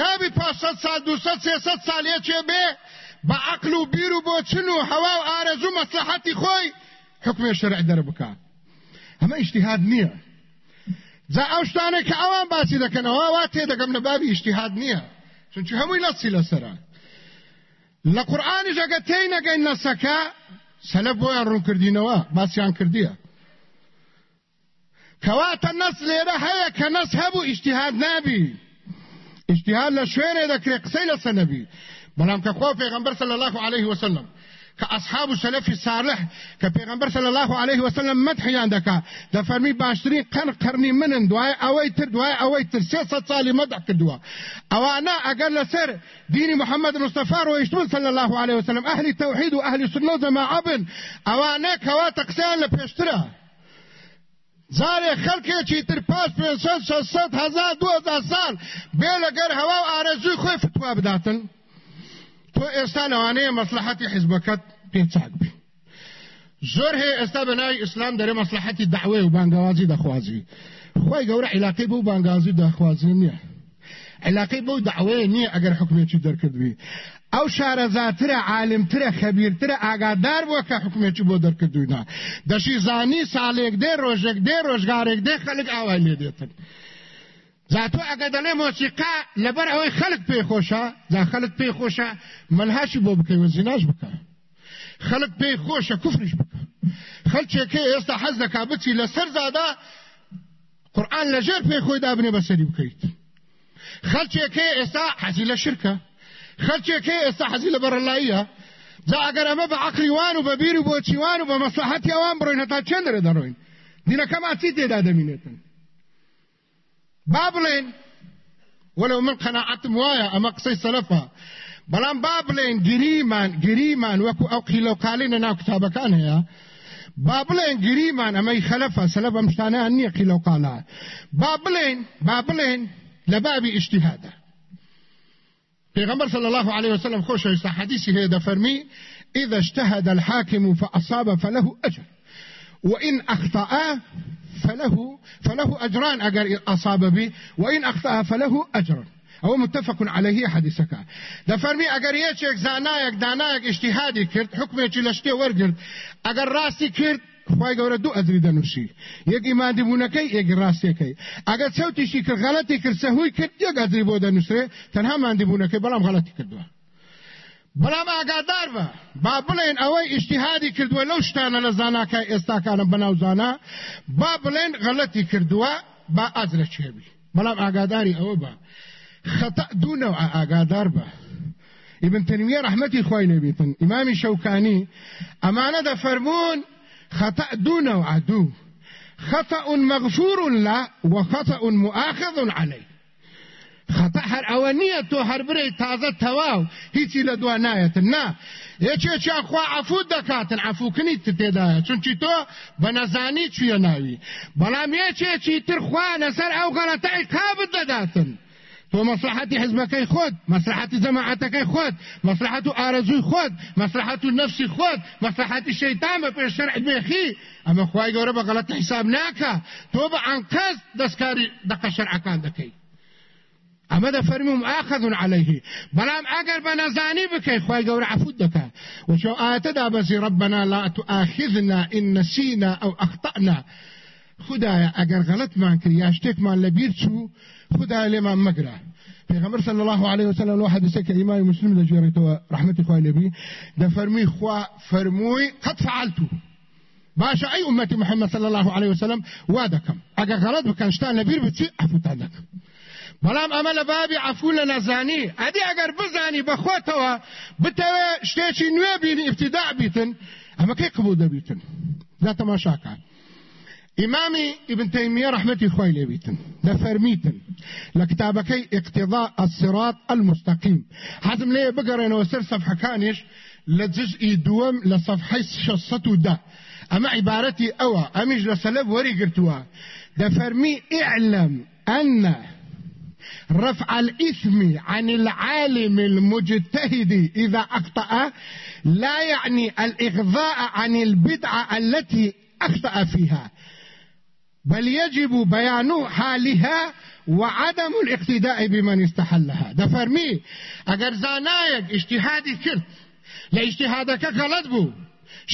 نابی پاش سال دو سێسەد ساڵێکێ بێ بە عقل و بیر و بۆچن و هەوا و ئارەزوو مەسلحەتی خۆی حکمێ شەرع دەرە بکات ئەمە ئیشتیهاد نییە جا ئەو شتانە کە ئەوان باسی دەکەنەوە وا تێدەگەم لە بابی ئیشتیهاد نییە. چونچ هەمووی نەسی لەسرە لە قورآانی ژەگە تێی نەگەین نەسەکە سەلە بۆیان ڕوونکردینەوە باسییان کردیە. کەواتە نەس لێرە هەیە کە نەس هەبوو ئیشتیهاد نابی. ئیشتیهاد لە شوێنێ دەکرێت قسەی لەسە نەبی بەڵام کە خۆ پێغەمبەر صلی الله عليه وسلم كأصحاب السلف الصالح كبيغمبر صلى الله عليه وسلم مدحيان دكا دا فرمي باشترين قرن قرني منن دواي أوي تر دواي أوي تر سياسة صالي مدح كدوا. اوانا أقل سر ديني محمد المصطفى ويشتون صلى الله عليه وسلم أهل التوحيد وأهل السنة جماعة بن اوانا كواتا قسان لبيشترا زارێ خەڵکێکی تر پاس 500 هزار 2000 سال. بێ لەگەر هەوا و ئارەزوی خۆی فتوا بداتن. تۆ ئێستا لەوانەیە مەسلحەتی حیزبەکەت پێچاک بی زۆر هەیە ئێستا بەناوی ئیسلام دەرێ مەسلحەتی داوێ و بانگوازی دەخوازی. خۆی گەورە عیلاقی بۆ بانگازی داخوازی نییە. علاقی بۆ داوەیە نییە ئەگەر حکومێکی دەرکردوی ئەو شارەزاترە عالمترە خەبیرترە ئاگادار بووە کە حکومێکی بۆ دەرکردوینا. دەشی زانی ساڵێک دێ ڕۆژێک دێ ڕۆژگارێک دێ خەلک ئاوای لێ دێتن. زاتۆ ئەگە دەڵێ مۆسیقا لەبەر ئەوەی خەلک پێی خۆشە زا خەلک پێی خۆشە مەلهاشی بۆ بکەی وەزیناش بکە خەلک پێی خۆشە کوفریش بکە خەلچێکە ئێستا حەز دەکا بچی لەسەر زادا قورآن لەژێر پێی خۆی دابنێ بەسەری بکەیت خەلچێکە ئێستا حەزی لە شرکە خەلچێکە ئێستا حەزی لە بەرەلاییە جا ئەگەر ئەمە بە عقلیوان و بە بیر و بۆچیوان و بە مەسلحەتی ئەوان بڕۆین هەتا چەند دەرە دەڕۆین دینەکەمان چی تێدا دەمینێتن بابلين ولو من قناعتم وايا اما قصي سلفا بلان بابلين قريمان قريمان وكو أو قيلو قالين ناو كتابة كان هيا بابلين قريمان اما يخلفا سلفا مشتانا اني قيلو قالا بابلين بابلين لبابي اجتهادا پیغمبر صلى الله عليه وسلم خوش يسا حديثي هيدا فرمي إذا اجتهد الحاكم فأصاب فله أجر وإن أخطأ فله فله أجران أجر أصاب به وإن أخطأ فله أجر. أو متفق عليه حديثك. ده فرمي أجر يشك زانايك دانايك اجتهادي كرت حكمه لشتي ورقرت أجر راسي كرت خوای گەورە دوو ئەزری دەنووسی یەک ئیماندی بوونەکەی یەک ڕاستێکەکەی ئەگەر چەوتیشی کرد غەڵەتی کرد سەهوی کرد یەک ئەزری بۆ دەنووسێ مادی بوونەکەی بەڵام غەڵەتی کردووە بەڵام ئاگادار بە با بڵێن ئەوەی ئیشتیهادی کردووە لەو شتانە لە زاناکە ئێستاکانە بەناو زانا با بڵێن غەڵەتی کردووە با ئازرە چێبی بەڵام ئاگاداری ئەوە بە خەتە دوونەوە ئاگادار بە ابن تنمية رحمتي خوي لبيتن إمام شوكاني أمانة فرمون خطأ دون وعدو خطأ مغفور له وخطأ مؤاخذ عليه خطأ هر ئەوە تو هر بری تازه تواو هیچی لە دو نایەتن نا. یەکێکی خوا عفو دەکاتن عفوکنی تێدایە چونکی تۆ بە نەزانی چیە ناوی. بەڵام یەکێکی تر خوا لەسەر ئەو غەڵەتەی کابت دەداتن. تۆ مەسلحەتی حزبەکەی خۆت مەسلحەتی جەماعەتەکەی خۆت مەسلحەت و ئارەزووی خۆت نفسی خۆت مەسلحەتی شەیتان بە پێش شەرع بێخی. ئەمە خوای گەورە بە غەڵەت حساب ناکە. تۆ بە ئەنقەز دەستکاری دەقە ئەمە دەفەرمی مؤاخذ عليه. بەڵام ئەگەر بە نەزانی بکەی خی گەورە عفوت دەکە وشو ئاەتەدا بەزی ربنا لا تؤاخذنا إن نسينا أو أخطأنا. خدایە ئەگەر غەڵەتمان کرد یا شتێکمان لەبیر چوو خدای لێمان مەگرە پیغمبر صلی الله عليه وسلم لو حدیثه که امام مسلم لجوریتو رحمت خواه لبی ده فرمی خوا فرموی قد فعلتو. باشا اي امتي محمد صلى الله عليه وسلم وادكم اگه غلط بکن شتان لبیر بچی عفوتان دکم بەڵام ئەمە لە بابی عفو لە نەزانی. ئەدی ئەگەر بزانی بەخۆتەوە بتەوێ شتێکی نوێ بینی ابتدا بیتن ئەمە کەی قبول دەبیتن؟ لا تەماشاکە إمامي ابن تيمية رحمتي خوي لبيتن لفرميتن لكتابكي اقتضاء الصراط المستقيم حزم ليه بقرين وسر صفحة كانش لجزء دوم لصفحة شصته ده أما عبارتي أوا أميج لسلب وري قرتوا ده فرمي اعلم أن رفع الإثم عن العالم المجتهد إذا أخطأ لا يعني الإغضاء عن البدعة التي أخطأ فيها. بل يجب بيان حالها وعدم الاقتداء بمن استحلها. ده فرمي اگر زانایك اجتهادي كرت لاجتهادك غلط بو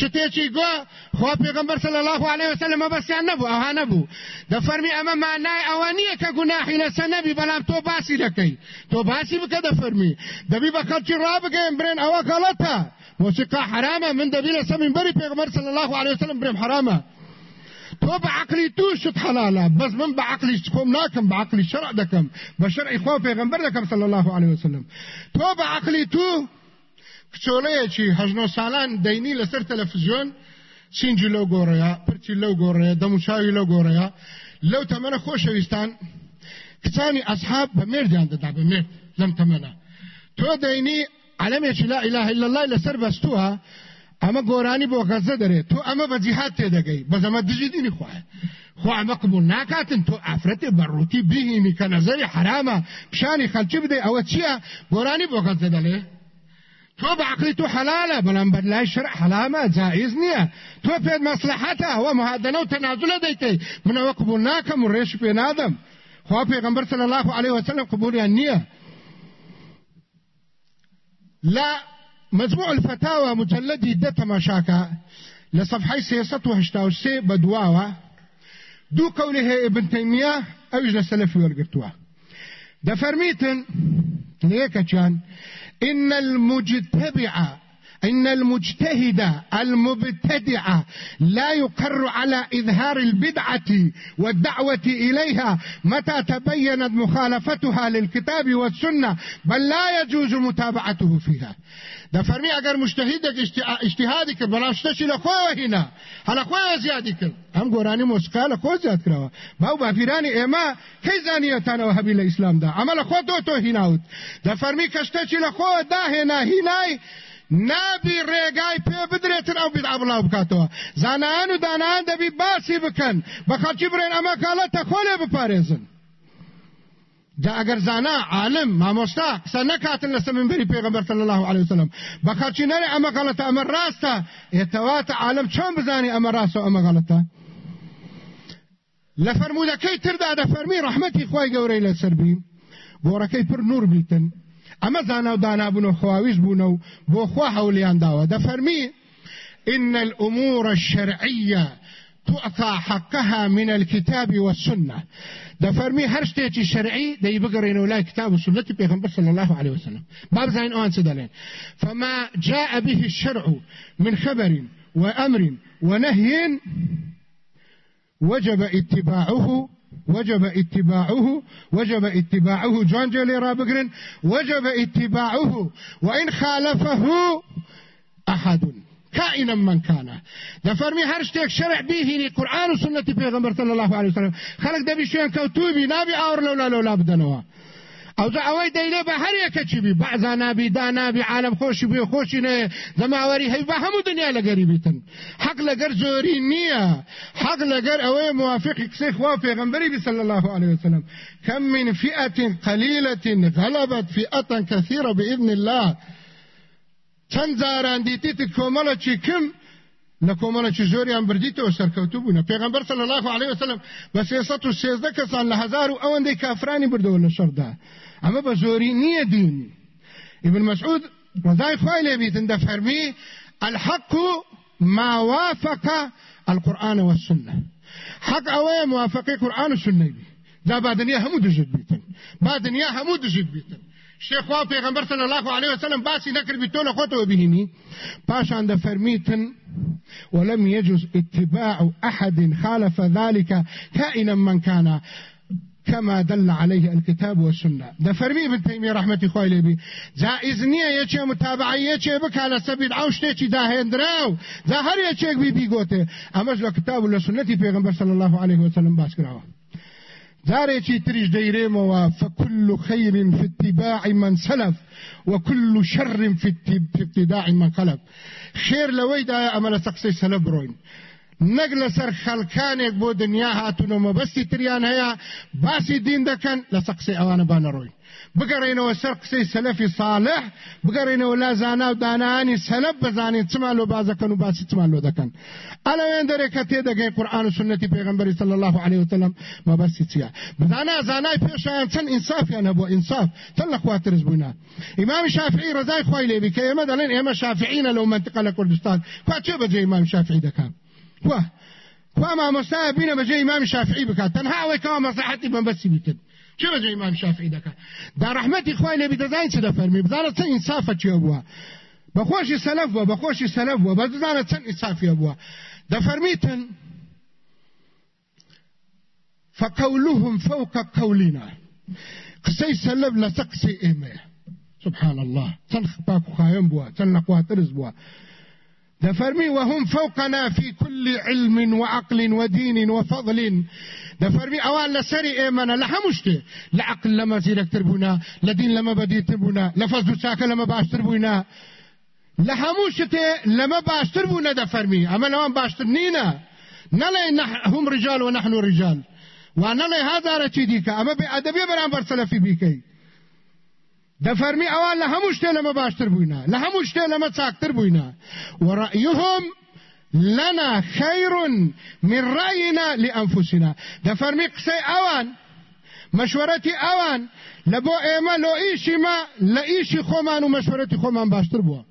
شتێکی گۆ خۆ پێغمبەر صلی الله عليه وسلم بەسییان نەبوو ئەوها نەبوو دەفەرمی ئەمە مانای ئەوە نییە کە گوناحی لەسە نەبی بەڵام تۆ باسی دەکەی تۆ باسی بکە دەفەرمی دەبی بە خەڵکی ڕابگەین برێن ئەوە غەڵەتە موسیقا حرامە من دەبی لەسە منبەری پێغمبەر صلی الله عليه وسلم برێم حرامە تو بعقلي تو شت حلاله بس من بعقلي كوم ناكم بعقلي شرع دكم. بشرع اخوه پیغمبر دكم صلى الله عليه وسلم. تو بعقلي تو کچۆڵەیەکی هەژنۆ ساڵان دەینی لەسەر تەلەفزیۆن سینجی لەو گۆڕەیە پرچی لەو گۆڕەیە دەموچاوی لەو گۆڕەیە لەو تەمەنە خۆشەویستان کچانی ئەسحاب بە مێردیان دەدا بە مێرد لەم تەمەنە. تۆ دەینی علەمێکی لا إله إلا الله لەسەر بەستووە ئەمە گۆرانی بۆ غەزە دەرێت. تۆ ئەمە بە جیهات تێدەگەی بەزەمە دژی دینی خواه خو ئەمە قبول ناکاتن تۆ ئافرەتێ بەڕووتی بهینی کە نەزەری حرامە پیشانی خەلکی بدەی ئەوە چییە؟ گۆرانی بۆ غەزە دەڵێ تو بعقلی تو حلاله بلان بدلای شرع حلامه جائز نیه. تو پید مصلحته و مهادنه و تنازل دیتی. من أو قبول ناکم و ریش پی نادم. خو پیغمبر صلی الله علیه وسلم قبول نیه. لا مجموع الفتاوى مجلدي ده تماشاكا لصفحي سياسة وهشتاوشي بدواوة دو قوله ابن تيمية اوج لسلفي والقرتوا ده فرميتن ليك كان إن المجتبع إن المجتهد المبتدع لا يقر على إظهار البدعة والدعوة إليها متى تبينت مخالفتها للكتاب والسنة بل لا يجوز متابعته فيها. ده فرمي اگر مجتهدك اجتهادك بلاشتشي لخوه هنا هلا خوه زيادي كر هم قراني موسيقى لخوه زياد كروا باو بافيراني اما كي زانيتانا وهبي الاسلام ده عمل خو دو تو هناوت ده فرمي كشتشي لخوه ده هنا هناي نابی ڕێگای پێ بدرێتن ئەو بیت ئابڵاو بکاتەوە. زانایان و دانایان دەبی باسی بکەن. بە خەڵکی بڕێن ئەمە کاڵەتە خۆلێ جا اگر زانا عالم مامۆستا قسە نەکاتن لەسە منبری پێغەمبەر صلی الله عليه وسلم. بە خەڵکی نەرێ ئەمە غەڵەتە ئەمە ڕاستە ئێتەواتە عالم چۆن بزانی ئەمە ڕاستە ئەمە غەڵەتە لە فەرمودەکەی تردا دەفەرمی ڕەحمەتی خۆی گەورەی لەسەر بی. گۆڕەکەی پر نور بیتن. اما زانا و دانا بونو خواویش بونو بو خوا حولیان داوا ده فرمی ان الأمور الشرعيه تعطى حقها من الكتاب والسنة. ده فرمي هر شتێکی شرعي ده يبقرين ولا كتاب وسنة پیغمبر صلى الله عليه وسلم. باب زين اوان سدلين فما جاء به الشرع من خبر وامر ونهي وجب اتباعه وجب اتباعه وجب اتباعه. جون جولي رابقرن وجب اتباعه وإن خالفه أحد. كائنا من كان. ده فرمي هر شتێک شرع به قرآن و سنة پیغمبر صلى الله عليه وسلم. خلق دبي شوين كوتوبي نابي آور لولا لولا بدنوا. ئەو ئەوەی دەیلێ بە هەر یەکەچی بی بەعزا نابی دا نابی عالم خۆشی بێ خۆشی نێ زەماوەری هەی بە هەموو دنیا لەگەری بیتن حەق لەگەر زۆری نییە حەق لەگەر ئەوەی موافقی قسەی خوا پێغمبەری بی صلی الله عليه وسلم. كم من فئة قليلة غلبت فئة كثيرة بإذن الله. چەند زاران دیتیت کۆمەڵە کم لە کۆمەڵێکی زۆریان بردیتەوە سەرکەوتو بوون پێغمبەر صلی الله عليه وسلم بە 313 کەسان لە هزار و ئەوەندەی کافرانی بردەوە لە شەردا ئەمە بە زۆری نییە دین ابن مسعود ڕزای خوای لێبیتن دەفەرمی الحق ما وافق القرآن والسنة حق أوي موافقي قرآن والسنة بي دا بعد دنيا همو دجد بيتن بعد دنيا همو دجد بيتن شیخ وا پیغمبر صلی الله علیه وسلم باسی نکر بیتونه خطو بهنی پاشان ده فرمیتن ولم يجوز اتباع أحد خالف ذلك كائنا من كان كما دل عليه الكتاب والسنة. ده فرمي ابن تيمية رحمة خوالي بي جائز نية يچه متابعية يچه بك على سبيل عوش تيچي ده هندراو ظاهر يچه بي بي قوته امش لكتاب والسنة پیغمبر صلى الله عليه وسلم باس كراوه جارێکی تریش دەیرێمەوە فكل خير في اتباع من سلف وكل شر في ابتداع من خلف. خير لويدا ئەمە سقسي سلف بروين. نەک لەسەر خەلکانێک بۆ دنیا هاتونەوە مەبەستی تریان هەیە باسی دین دەکەن لە سەقسی ئەوانە بانەڕۆین بگەڕێنەوە سەر قسەی سەلەفی صالح بگەڕێنەوە لا زانا و دانانی سەلەف بزانین چمان لۆ بازەکەن و باسی چمان لۆ دەکەن ئەلەوێن دەرێکە تێدەگەی قورآن و سنەتی پێغمبەری صلی الله عليه وسلم مەبەستی چییە بزانە زانای پێشیان چەند ئینسافیان هەبووە ئینساف چەند لە خواترز بوونا ئیمام شافعی ڕزای خوای لێبی کە ئێمە دەڵێن ئێمە شافعینە لەو منطقە لە کوردستان کوا چێ بەجێ ئیمام شافعی دەکەن کوا کوا مامۆستا بینە بەجێ ئیمام شافعی بکات تەنها ئەوەی کەوا مەساحەتی بەبەستی بیکرد چه بجه امام شافعی دکا. دا رحمتی خواه لبی دزاین چه دفرمی بزانه چه انصافه چه بوا بخوشی سلف بوا بخوشی سلف بوا بزانه چه انصافی بوا دفرمیتن فقولهم فوق قولنا. قسي سلف لسقسي إيمه سبحان الله. تنخ باكو خايم بوا تنخ واترز بوا. دفرمي وهم فوقنا في كل علم وعقل ودين وفضل. دفرمي أوان لسري إيمانا لحمشته لعقل لما زيرك تربونا لدين لما بدي تربونا لفظ ساكا لما باش تربونا لحموشته لما باش تربونا دفرمي. أما لوان باش ترنينا نلي هم رجال ونحن رجال. ونلي هذا رچي ديكا أما بأدبي برانبر سلفي بيكي. دفرمي اوان لهموشته لما باش تربونا لهموشته لما تساك تربونا ورأيهم لنا خير من رأينا لأنفسنا. ده فرمي قسي اوان مشورتي اوان لبو ايما لو ايشي ما لإيشي خومان ومشورتي خومان باشتر بوا.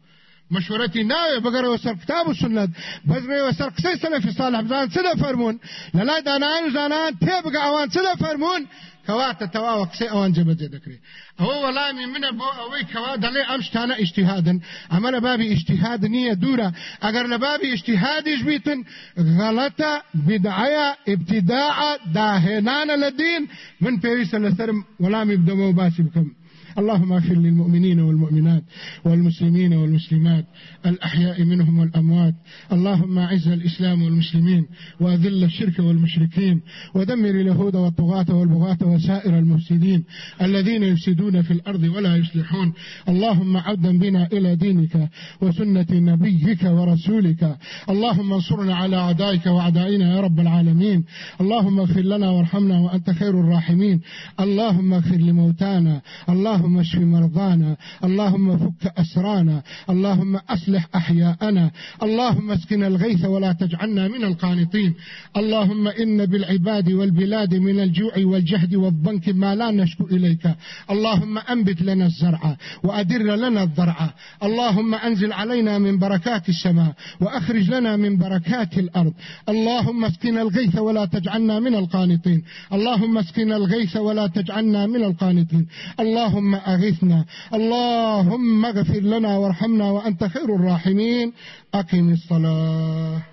مشورتي ناوي بقرا وسر كتاب السنة بزري وسر قسي سلفي صالح بزان سده فرمون. للا دانان زانان تبقى اوان سده فرمون. كواتا تواوە قسەی ئەوان جەبەجێ دەکرێت ئەوە وەڵامی منە بۆ ئەوەی کەوا دەڵێ ئەم شتانە ئیشتیهادن ئەمە لە بابی ئیشتیهاد نییە دوورە ئەگەر لە بابی ئیشتیهادیش بیتن غەڵەتە بدعەیە من پێویستە لەسرم وەڵامی بدەمە و باسی بکەم اللهم اغفر للمؤمنين والمؤمنات والمسلمين والمسلمات الأحياء منهم والأموات. اللهم أعز الإسلام والمسلمين وأذل الشرك والمشركين ودمر اليهود والطغاة والبغاة وسائر المفسدين الذين يفسدون في الأرض ولا يصلحون. اللهم عودا بنا إلى دينك وسنة نبيك ورسولك. اللهم انصرنا على أعدائك وأعدائنا يا رب العالمين. اللهم اغفر لنا وارحمنا وأنت خير الراحمين. اللهم اغفر لموتانا. اللهم اشف مرضانا اللهم فك أسرانا اللهم أصلح أحياءنا اللهم اسقنا الغيث ولا تجعلنا من القانطين اللهم إن بالعباد والبلاد من الجوع والجهد والضنك ما لا نشكو إليك اللهم أنبت لنا الزرع وأدر لنا الضرع اللهم أنزل علينا من بركات السماء وأخرج لنا من بركات الأرض اللهم اسقنا الغيث ولا تجعلنا من القانطين اللهم اسقنا الغيث ولا تجعلنا من القانطين اللهم أغثنا. اللهم اغفر لنا وارحمنا وأنت خير الراحمين. أقم الصلاة.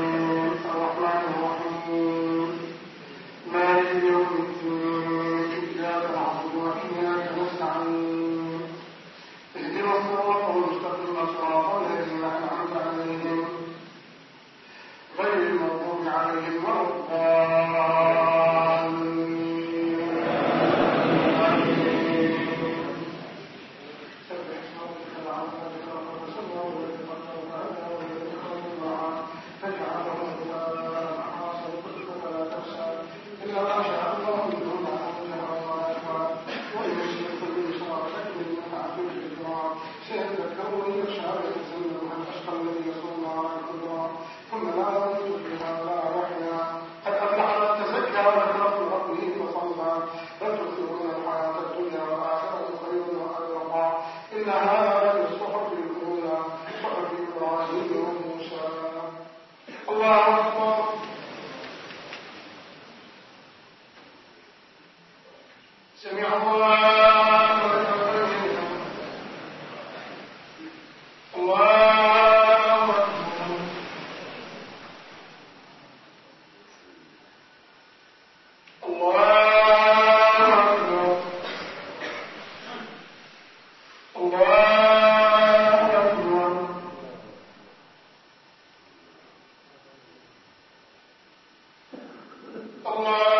Allah.